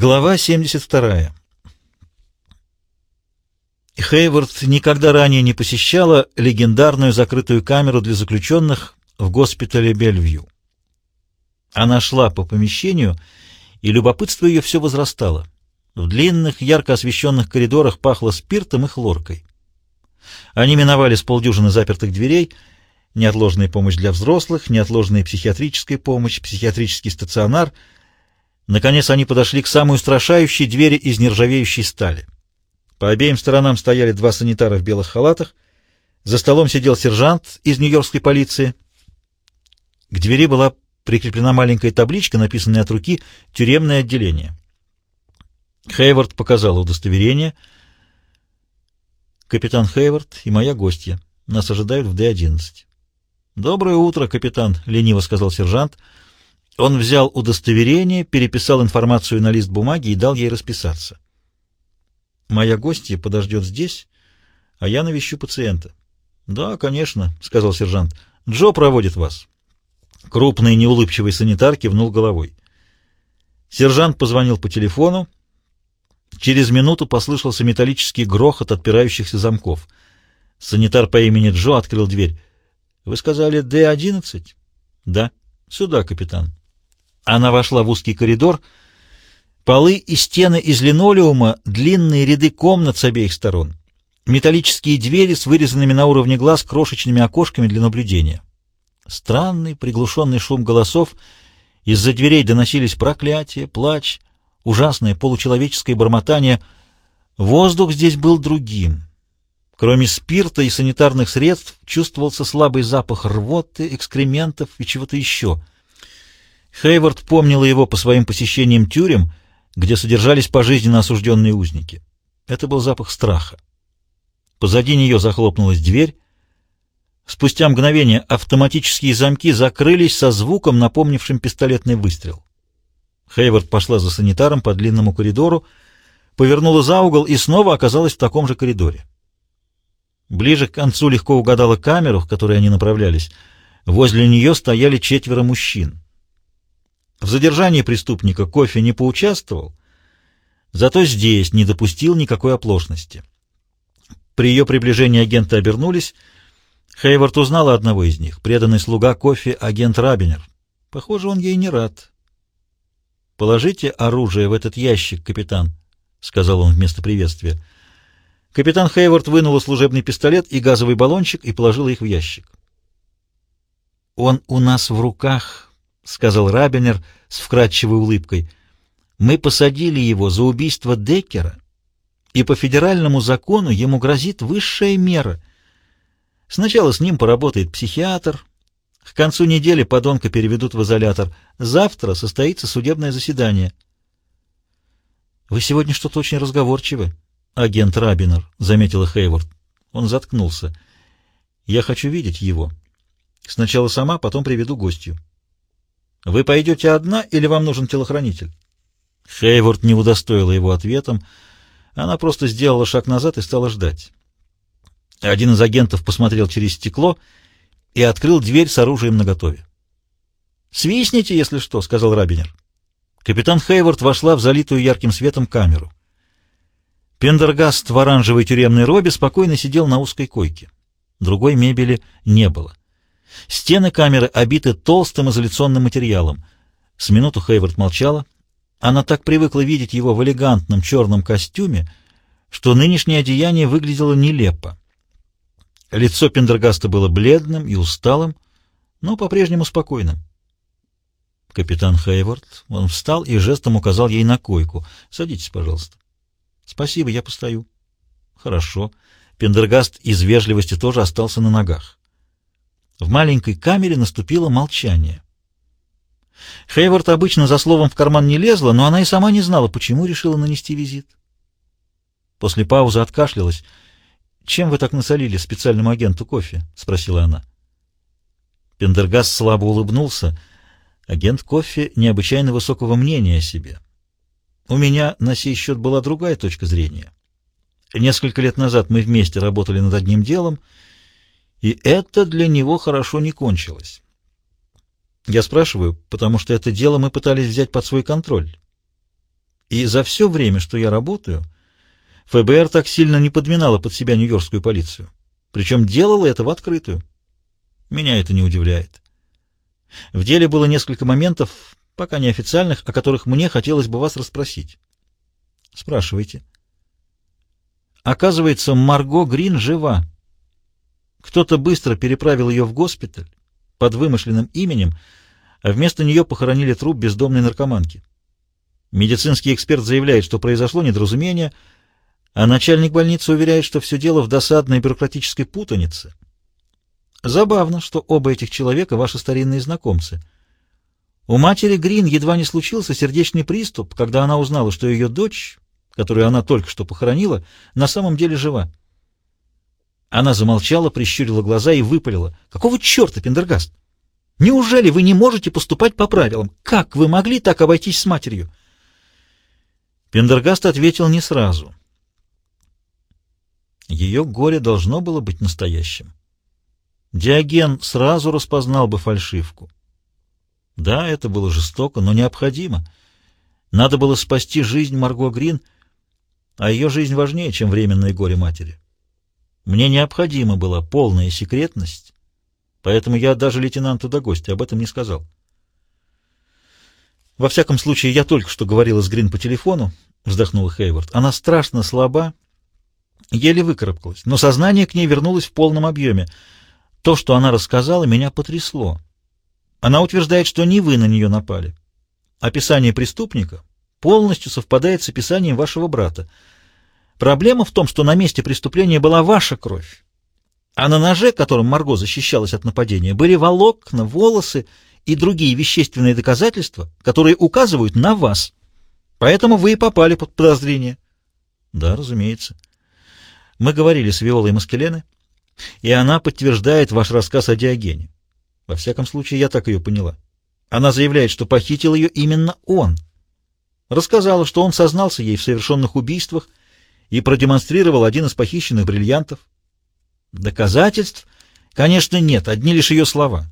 Глава 72. Хейвард никогда ранее не посещала легендарную закрытую камеру для заключенных в госпитале Бельвью. Она шла по помещению, и любопытство ее все возрастало. В длинных, ярко освещенных коридорах пахло спиртом и хлоркой. Они миновали с полдюжины запертых дверей, неотложная помощь для взрослых, неотложная психиатрическая помощь, психиатрический стационар. Наконец они подошли к самой устрашающей двери из нержавеющей стали. По обеим сторонам стояли два санитара в белых халатах. За столом сидел сержант из нью-йоркской полиции. К двери была прикреплена маленькая табличка, написанная от руки «Тюремное отделение». Хейвард показал удостоверение. «Капитан Хейвард и моя гостья. Нас ожидают в Д-11». «Доброе утро, капитан», — лениво сказал сержант. Он взял удостоверение, переписал информацию на лист бумаги и дал ей расписаться. «Моя гостья подождет здесь, а я навещу пациента». «Да, конечно», — сказал сержант. «Джо проводит вас». Крупный неулыбчивый санитар кивнул головой. Сержант позвонил по телефону. Через минуту послышался металлический грохот отпирающихся замков. Санитар по имени Джо открыл дверь. «Вы сказали Д-11?» «Да». «Сюда, капитан». Она вошла в узкий коридор. Полы и стены из линолеума, длинные ряды комнат с обеих сторон. Металлические двери с вырезанными на уровне глаз крошечными окошками для наблюдения. Странный приглушенный шум голосов. Из-за дверей доносились проклятия, плач, ужасное получеловеческое бормотание. Воздух здесь был другим. Кроме спирта и санитарных средств чувствовался слабый запах рвоты, экскрементов и чего-то еще. Хейвард помнила его по своим посещениям тюрем, где содержались пожизненно осужденные узники. Это был запах страха. Позади нее захлопнулась дверь, Спустя мгновение автоматические замки закрылись со звуком, напомнившим пистолетный выстрел. Хейвард пошла за санитаром по длинному коридору, повернула за угол и снова оказалась в таком же коридоре. Ближе к концу легко угадала камеру, в которой они направлялись. Возле нее стояли четверо мужчин. В задержании преступника кофе не поучаствовал, зато здесь не допустил никакой оплошности. При ее приближении агенты обернулись — Хейвард узнала одного из них, преданный слуга кофе агент Рабинер. Похоже, он ей не рад. «Положите оружие в этот ящик, капитан», — сказал он вместо приветствия. Капитан Хейвард вынула служебный пистолет и газовый баллончик и положила их в ящик. «Он у нас в руках», — сказал Рабинер с вкрадчивой улыбкой. «Мы посадили его за убийство Деккера, и по федеральному закону ему грозит высшая мера — Сначала с ним поработает психиатр. К концу недели подонка переведут в изолятор. Завтра состоится судебное заседание. — Вы сегодня что-то очень разговорчивы, агент Рабинер, — заметила Хейворд. Он заткнулся. — Я хочу видеть его. Сначала сама, потом приведу гостью. — Вы пойдете одна или вам нужен телохранитель? Хейворд не удостоила его ответом. Она просто сделала шаг назад и стала ждать. Один из агентов посмотрел через стекло и открыл дверь с оружием наготове. «Свистните, если что», — сказал Рабинер. Капитан Хейвард вошла в залитую ярким светом камеру. Пендергаст в оранжевой тюремной робе спокойно сидел на узкой койке. Другой мебели не было. Стены камеры обиты толстым изоляционным материалом. С минуту Хейвард молчала. Она так привыкла видеть его в элегантном черном костюме, что нынешнее одеяние выглядело нелепо. Лицо Пендергаста было бледным и усталым, но по-прежнему спокойным. Капитан Хейворд, он встал и жестом указал ей на койку. «Садитесь, пожалуйста». «Спасибо, я постою». «Хорошо». Пендергаст из вежливости тоже остался на ногах. В маленькой камере наступило молчание. Хейвард обычно за словом в карман не лезла, но она и сама не знала, почему решила нанести визит. После паузы откашлялась — «Чем вы так насолили специальному агенту кофе?» — спросила она. Пендергаст слабо улыбнулся. Агент кофе необычайно высокого мнения о себе. У меня на сей счет была другая точка зрения. Несколько лет назад мы вместе работали над одним делом, и это для него хорошо не кончилось. Я спрашиваю, потому что это дело мы пытались взять под свой контроль. И за все время, что я работаю, ФБР так сильно не подминало под себя нью-йоркскую полицию. Причем делало это в открытую. Меня это не удивляет. В деле было несколько моментов, пока неофициальных, о которых мне хотелось бы вас расспросить. Спрашивайте. Оказывается, Марго Грин жива. Кто-то быстро переправил ее в госпиталь под вымышленным именем, а вместо нее похоронили труп бездомной наркоманки. Медицинский эксперт заявляет, что произошло недоразумение, а начальник больницы уверяет, что все дело в досадной бюрократической путанице. Забавно, что оба этих человека — ваши старинные знакомцы. У матери Грин едва не случился сердечный приступ, когда она узнала, что ее дочь, которую она только что похоронила, на самом деле жива. Она замолчала, прищурила глаза и выпалила. «Какого черта, Пендергаст? Неужели вы не можете поступать по правилам? Как вы могли так обойтись с матерью?» Пендергаст ответил не сразу. Ее горе должно было быть настоящим. Диоген сразу распознал бы фальшивку. Да, это было жестоко, но необходимо. Надо было спасти жизнь Марго Грин, а ее жизнь важнее, чем временное горе матери. Мне необходима была полная секретность, поэтому я даже лейтенанту до гостя об этом не сказал. Во всяком случае, я только что говорила с Грин по телефону, вздохнула Хейвард. Она страшно слаба, еле выкарабкалась, но сознание к ней вернулось в полном объеме — то, что она рассказала, меня потрясло. Она утверждает, что не вы на нее напали. Описание преступника полностью совпадает с описанием вашего брата. Проблема в том, что на месте преступления была ваша кровь, а на ноже, которым Марго защищалась от нападения, были волокна, волосы и другие вещественные доказательства, которые указывают на вас. Поэтому вы и попали под подозрение. Да, разумеется. Мы говорили с Виолой Маскеленой и она подтверждает ваш рассказ о Диогене. Во всяком случае, я так ее поняла. Она заявляет, что похитил ее именно он. Рассказала, что он сознался ей в совершенных убийствах и продемонстрировал один из похищенных бриллиантов. Доказательств, конечно, нет, одни лишь ее слова.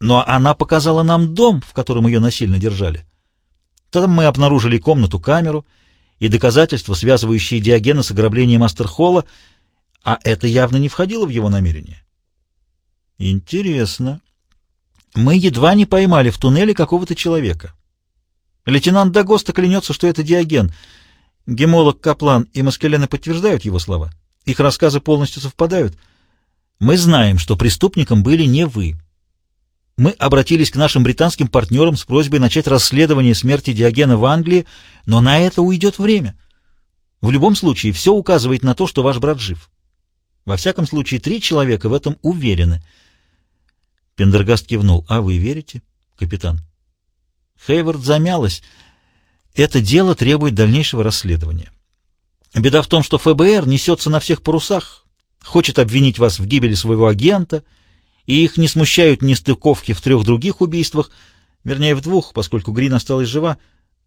Но она показала нам дом, в котором ее насильно держали. Там мы обнаружили комнату-камеру и доказательства, связывающие Диогена с ограблением Астерхолла, а это явно не входило в его намерение. Интересно. Мы едва не поймали в туннеле какого-то человека. Лейтенант Дагоста клянется, что это Диоген. Гемолог Каплан и Маскелены подтверждают его слова. Их рассказы полностью совпадают. Мы знаем, что преступником были не вы. Мы обратились к нашим британским партнерам с просьбой начать расследование смерти Диогена в Англии, но на это уйдет время. В любом случае, все указывает на то, что ваш брат жив. Во всяком случае, три человека в этом уверены. Пендергаст кивнул. «А вы верите, капитан?» Хейвард замялась. «Это дело требует дальнейшего расследования. Беда в том, что ФБР несется на всех парусах, хочет обвинить вас в гибели своего агента, и их не смущают нестыковки в трех других убийствах, вернее, в двух, поскольку Грин осталась жива.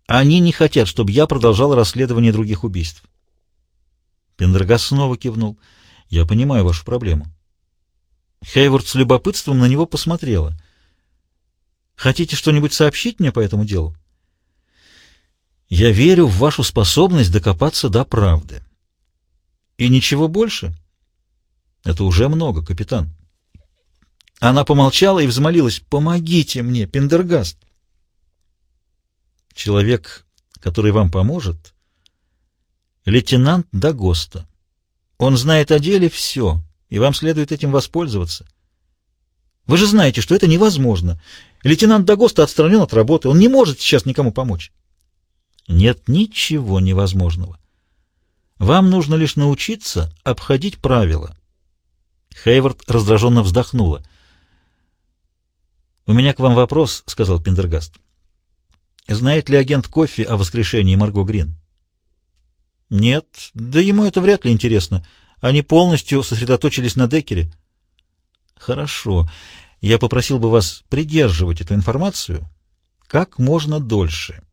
Они не хотят, чтобы я продолжал расследование других убийств». Пендергаст снова кивнул. Я понимаю вашу проблему. Хейворд с любопытством на него посмотрела. Хотите что-нибудь сообщить мне по этому делу? Я верю в вашу способность докопаться до правды. И ничего больше? Это уже много, капитан. Она помолчала и взмолилась. «Помогите мне, Пендергаст!» Человек, который вам поможет, лейтенант Дагоста. Он знает о деле все, и вам следует этим воспользоваться. Вы же знаете, что это невозможно. Лейтенант Дагоста отстранен от работы, он не может сейчас никому помочь. Нет ничего невозможного. Вам нужно лишь научиться обходить правила. Хейвард раздраженно вздохнула. «У меня к вам вопрос», — сказал Пендергаст. «Знает ли агент Кофи о воскрешении Марго Грин?» Нет, да ему это вряд ли интересно. Они полностью сосредоточились на Декере. Хорошо. Я попросил бы вас придерживать эту информацию как можно дольше.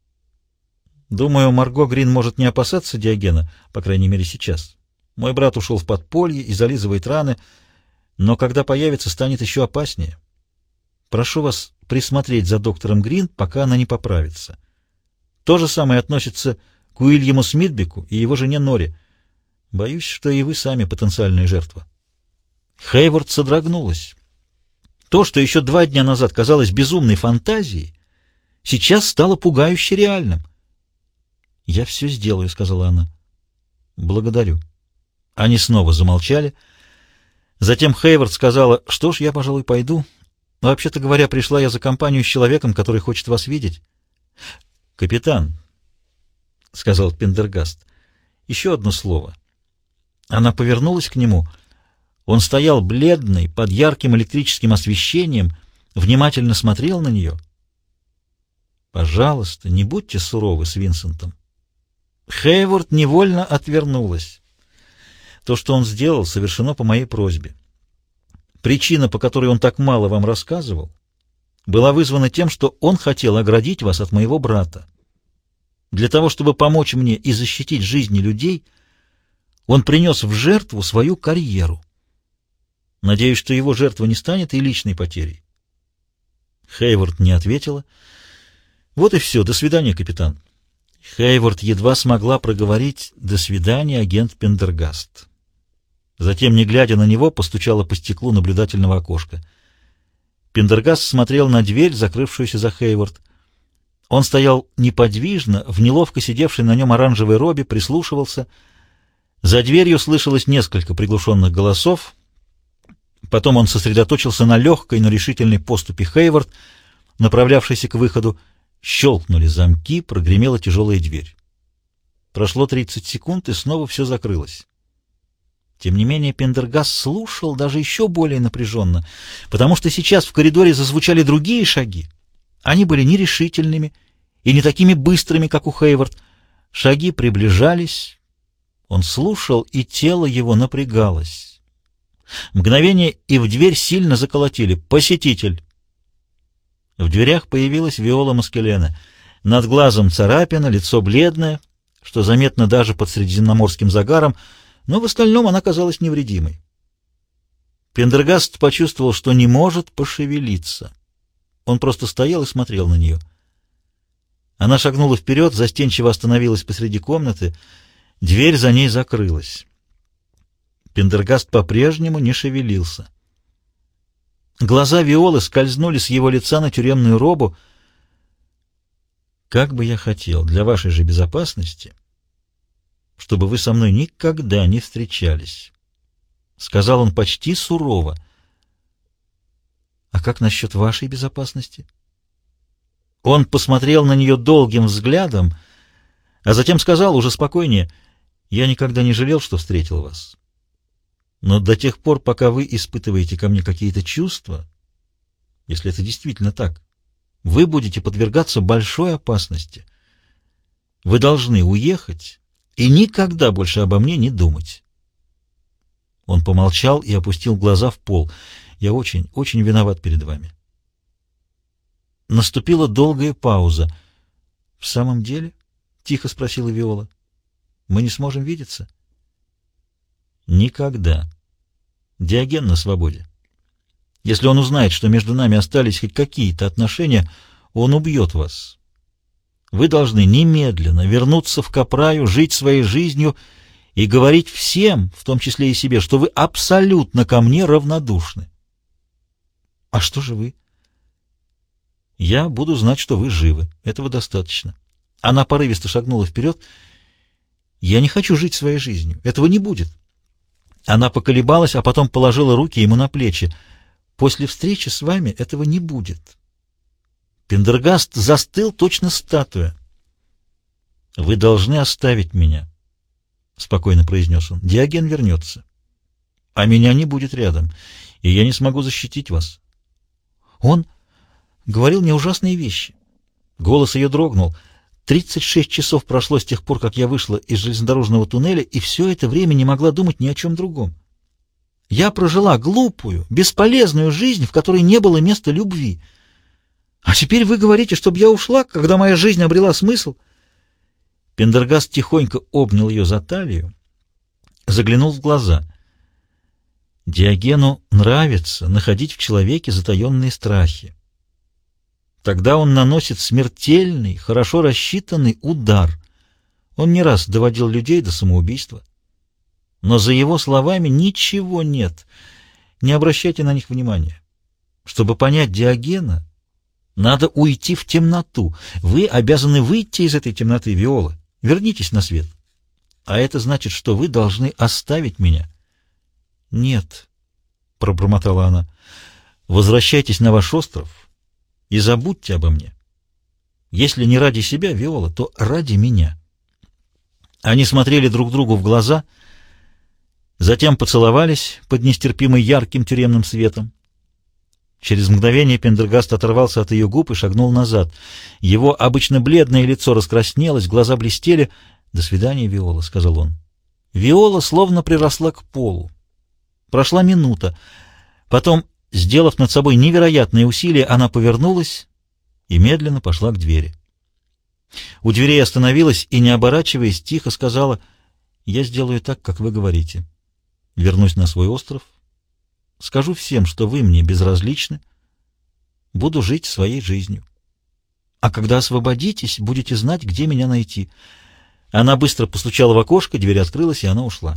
Думаю, Марго Грин может не опасаться Диогена, по крайней мере сейчас. Мой брат ушел в подполье и зализывает раны, но когда появится, станет еще опаснее. Прошу вас присмотреть за доктором Грин, пока она не поправится. То же самое относится к Уильяму Смитбеку и его жене Норе. Боюсь, что и вы сами потенциальная жертва. Хейвард содрогнулась. То, что еще два дня назад казалось безумной фантазией, сейчас стало пугающе реальным. «Я все сделаю», — сказала она. «Благодарю». Они снова замолчали. Затем Хейвард сказала, «Что ж, я, пожалуй, пойду. Вообще-то говоря, пришла я за компанию с человеком, который хочет вас видеть». «Капитан», — сказал Пендергаст, — «еще одно слово». Она повернулась к нему. Он стоял бледный, под ярким электрическим освещением, внимательно смотрел на нее. «Пожалуйста, не будьте суровы с Винсентом». Хейворд невольно отвернулась. То, что он сделал, совершено по моей просьбе. Причина, по которой он так мало вам рассказывал, была вызвана тем, что он хотел оградить вас от моего брата. Для того, чтобы помочь мне и защитить жизни людей, он принес в жертву свою карьеру. Надеюсь, что его жертва не станет и личной потерей. Хейворд не ответила. Вот и все. До свидания, капитан. Хейворд едва смогла проговорить «До свидания, агент Пендергаст». Затем, не глядя на него, постучала по стеклу наблюдательного окошка. Пендергаст смотрел на дверь, закрывшуюся за Хейворд. Он стоял неподвижно, в неловко сидевшей на нем оранжевой робе, прислушивался. За дверью слышалось несколько приглушенных голосов. Потом он сосредоточился на легкой, но решительной поступе Хейворд, направлявшейся к выходу. Щелкнули замки, прогремела тяжелая дверь. Прошло 30 секунд, и снова все закрылось. Тем не менее Пендергас слушал даже еще более напряженно, потому что сейчас в коридоре зазвучали другие шаги. Они были нерешительными и не такими быстрыми, как у Хейвард. Шаги приближались. Он слушал, и тело его напрягалось. Мгновение, и в дверь сильно заколотили. «Посетитель!» В дверях появилась Виола Маскелена. Над глазом царапина, лицо бледное, что заметно даже под средиземноморским загаром, но в остальном она казалась невредимой. Пендергаст почувствовал, что не может пошевелиться. Он просто стоял и смотрел на нее. Она шагнула вперед, застенчиво остановилась посреди комнаты. Дверь за ней закрылась. Пендергаст по-прежнему не шевелился. Глаза Виолы скользнули с его лица на тюремную робу. «Как бы я хотел для вашей же безопасности, чтобы вы со мной никогда не встречались», — сказал он почти сурово. «А как насчет вашей безопасности?» Он посмотрел на нее долгим взглядом, а затем сказал уже спокойнее, «Я никогда не жалел, что встретил вас. Но до тех пор, пока вы испытываете ко мне какие-то чувства, если это действительно так, вы будете подвергаться большой опасности. Вы должны уехать и никогда больше обо мне не думать. Он помолчал и опустил глаза в пол. Я очень, очень виноват перед вами. Наступила долгая пауза. — В самом деле? — тихо спросила Виола. — Мы не сможем видеться? — Никогда. Диоген на свободе. Если он узнает, что между нами остались хоть какие-то отношения, он убьет вас. Вы должны немедленно вернуться в Капраю, жить своей жизнью и говорить всем, в том числе и себе, что вы абсолютно ко мне равнодушны. А что же вы? Я буду знать, что вы живы. Этого достаточно. Она порывисто шагнула вперед. Я не хочу жить своей жизнью. Этого не будет. Она поколебалась, а потом положила руки ему на плечи. «После встречи с вами этого не будет». Пендергаст застыл точно статуя. «Вы должны оставить меня», — спокойно произнес он. «Диоген вернется, а меня не будет рядом, и я не смогу защитить вас». Он говорил мне ужасные вещи. Голос ее дрогнул — 36 часов прошло с тех пор, как я вышла из железнодорожного туннеля, и все это время не могла думать ни о чем другом. Я прожила глупую, бесполезную жизнь, в которой не было места любви. А теперь вы говорите, чтобы я ушла, когда моя жизнь обрела смысл? Пендергаст тихонько обнял ее за талию, заглянул в глаза. Диогену нравится находить в человеке затаенные страхи. Тогда он наносит смертельный, хорошо рассчитанный удар. Он не раз доводил людей до самоубийства. Но за его словами ничего нет. Не обращайте на них внимания. Чтобы понять Диогена, надо уйти в темноту. Вы обязаны выйти из этой темноты, Виола. Вернитесь на свет. А это значит, что вы должны оставить меня. Нет, — пробормотала она, — возвращайтесь на ваш остров и забудьте обо мне. Если не ради себя, Виола, то ради меня. Они смотрели друг другу в глаза, затем поцеловались под нестерпимо ярким тюремным светом. Через мгновение Пендергаст оторвался от ее губ и шагнул назад. Его обычно бледное лицо раскраснелось, глаза блестели. «До свидания, Виола», — сказал он. Виола словно приросла к полу. Прошла минута. Потом, сделав над собой невероятные усилия, она повернулась и медленно пошла к двери. У дверей остановилась и, не оборачиваясь, тихо сказала, «Я сделаю так, как вы говорите. Вернусь на свой остров, скажу всем, что вы мне безразличны, буду жить своей жизнью. А когда освободитесь, будете знать, где меня найти». Она быстро постучала в окошко, дверь открылась, и она ушла.